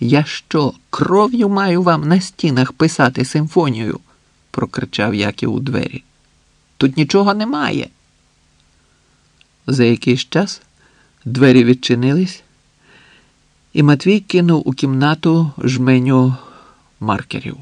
Я що, кров'ю маю вам на стінах писати симфонію? прокричав Яків у двері. Тут нічого немає. За якийсь час двері відчинились, і Матвій кинув у кімнату жменю маркерів.